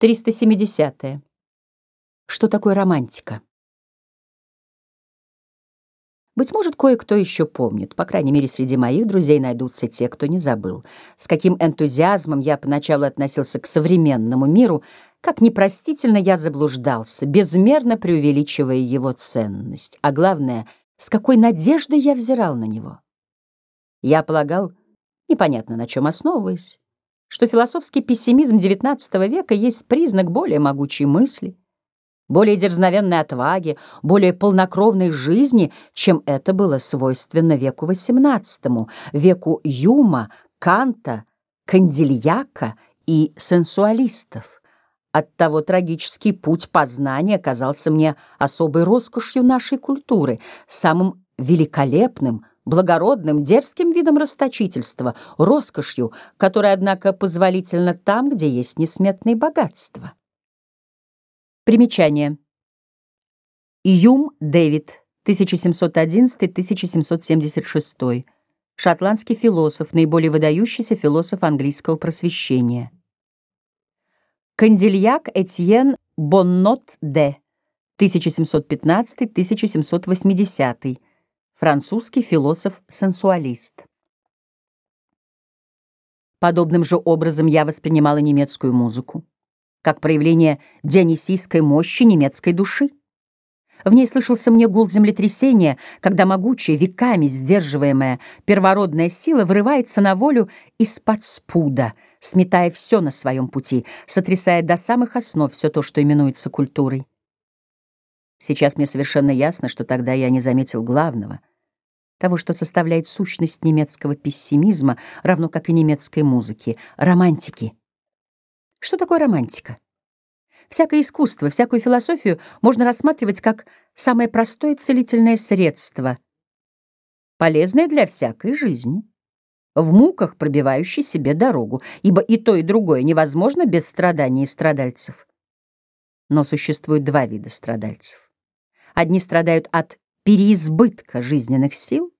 370. -е. Что такое романтика? Быть может, кое-кто еще помнит, по крайней мере, среди моих друзей найдутся те, кто не забыл, с каким энтузиазмом я поначалу относился к современному миру, как непростительно я заблуждался, безмерно преувеличивая его ценность, а главное, с какой надеждой я взирал на него. Я полагал, непонятно на чем основываясь, что философский пессимизм XIX века есть признак более могучей мысли, более дерзновенной отваги, более полнокровной жизни, чем это было свойственно веку XVIII, веку Юма, Канта, Кандильяка и сенсуалистов. Оттого трагический путь познания казался мне особой роскошью нашей культуры, самым великолепным, благородным, дерзким видом расточительства, роскошью, которая, однако, позволительна там, где есть несметные богатства. Примечание. Юм Дэвид, 1711-1776. Шотландский философ, наиболее выдающийся философ английского просвещения. Кандильяк Этьен Боннот де, 1715-1780 французский философ-сенсуалист. Подобным же образом я воспринимала немецкую музыку, как проявление дионисийской мощи немецкой души. В ней слышался мне гул землетрясения, когда могучая, веками сдерживаемая первородная сила вырывается на волю из-под спуда, сметая все на своем пути, сотрясая до самых основ все то, что именуется культурой. Сейчас мне совершенно ясно, что тогда я не заметил главного — того, что составляет сущность немецкого пессимизма, равно как и немецкой музыки, романтики. Что такое романтика? Всякое искусство, всякую философию можно рассматривать как самое простое целительное средство, полезное для всякой жизни, в муках пробивающей себе дорогу, ибо и то, и другое невозможно без страданий и страдальцев. Но существует два вида страдальцев. Одни страдают от переизбытка жизненных сил,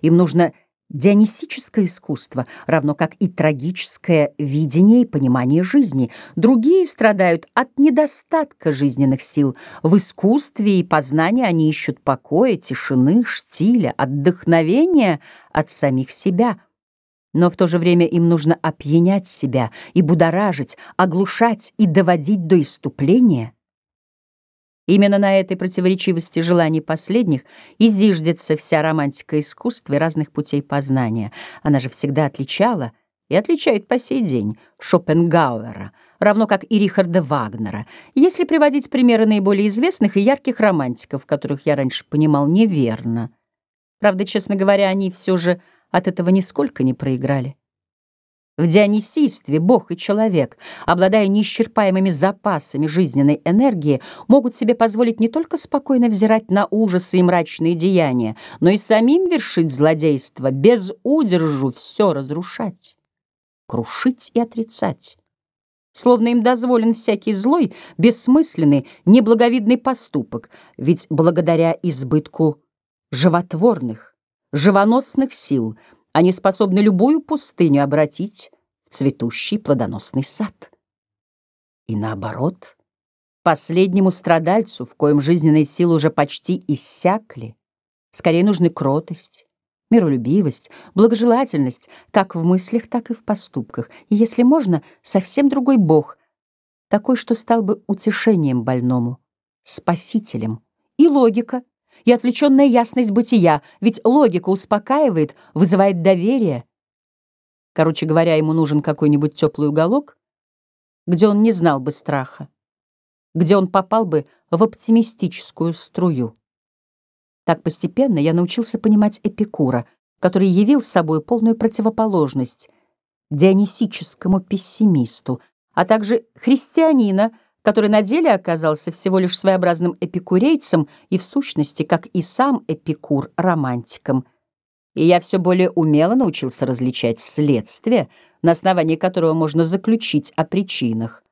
им нужно дионисическое искусство, равно как и трагическое видение и понимание жизни. Другие страдают от недостатка жизненных сил. В искусстве и познании они ищут покоя, тишины, штиля, отдохновения от самих себя. Но в то же время им нужно опьянять себя и будоражить, оглушать и доводить до иступления. Именно на этой противоречивости желаний последних и зиждется вся романтика искусства и разных путей познания. Она же всегда отличала и отличает по сей день Шопенгауэра, равно как и Рихарда Вагнера, если приводить примеры наиболее известных и ярких романтиков, которых я раньше понимал неверно. Правда, честно говоря, они все же от этого нисколько не проиграли. В дионисийстве Бог и человек, обладая неисчерпаемыми запасами жизненной энергии, могут себе позволить не только спокойно взирать на ужасы и мрачные деяния, но и самим вершить злодейство, без удержу все разрушать, крушить и отрицать. Словно им дозволен всякий злой, бессмысленный, неблаговидный поступок, ведь благодаря избытку животворных, живоносных сил — они способны любую пустыню обратить в цветущий плодоносный сад. И наоборот, последнему страдальцу, в коем жизненные силы уже почти иссякли, скорее нужны кротость, миролюбивость, благожелательность, как в мыслях, так и в поступках, и, если можно, совсем другой Бог, такой, что стал бы утешением больному, спасителем, и логика — и отвлеченная ясность бытия, ведь логика успокаивает, вызывает доверие. Короче говоря, ему нужен какой-нибудь теплый уголок, где он не знал бы страха, где он попал бы в оптимистическую струю. Так постепенно я научился понимать Эпикура, который явил собой полную противоположность дионисическому пессимисту, а также христианина, который на деле оказался всего лишь своеобразным эпикурейцем и в сущности, как и сам Эпикур, романтиком. И я все более умело научился различать следствие, на основании которого можно заключить о причинах.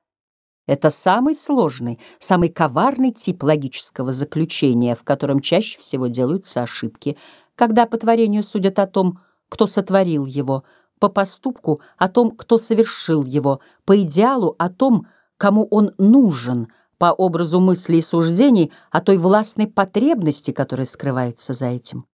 Это самый сложный, самый коварный тип логического заключения, в котором чаще всего делаются ошибки, когда по творению судят о том, кто сотворил его, по поступку — о том, кто совершил его, по идеалу — о том, кому он нужен по образу мыслей и суждений, о той властной потребности, которая скрывается за этим.